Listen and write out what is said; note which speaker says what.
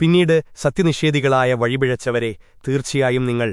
Speaker 1: പിന്നീട് സത്യനിഷേധികളായ വഴിപിഴച്ചവരെ തീർച്ചയായും നിങ്ങൾ